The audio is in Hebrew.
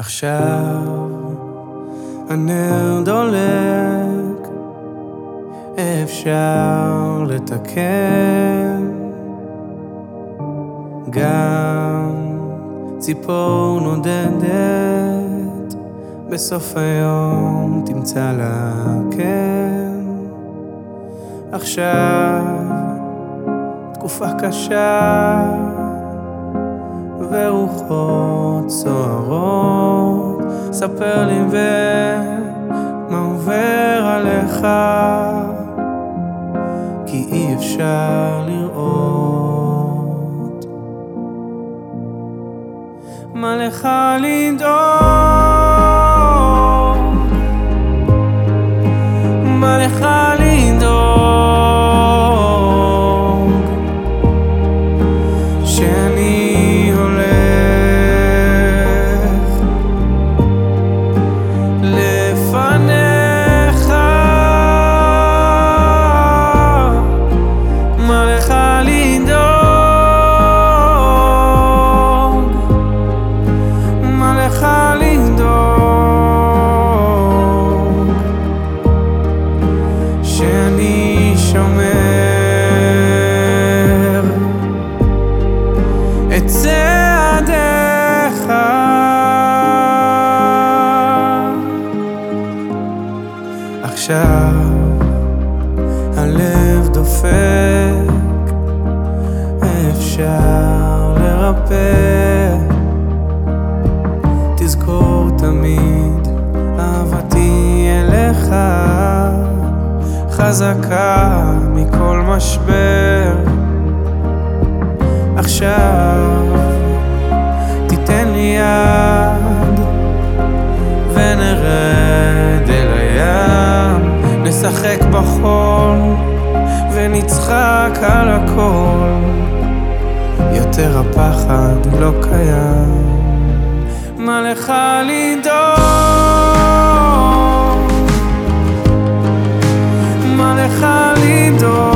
עכשיו הנר דולק, אפשר לתקן גם ציפור נודדת, בסוף היום תמצא לה כן. עכשיו תקופה קשה ורוחות סוערות, ספר לי ומה עובר עליך, כי אי אפשר לראות. מה לך לדאוג? מה לך לדאוג? עכשיו. הלב דופק אפשר לרפא. תזכור תמיד אהבתי אליך חזקה מכל משבר ונצחק על הכל יותר הפחד לא קיים מה לך לדאוג? מה לך לדאוג?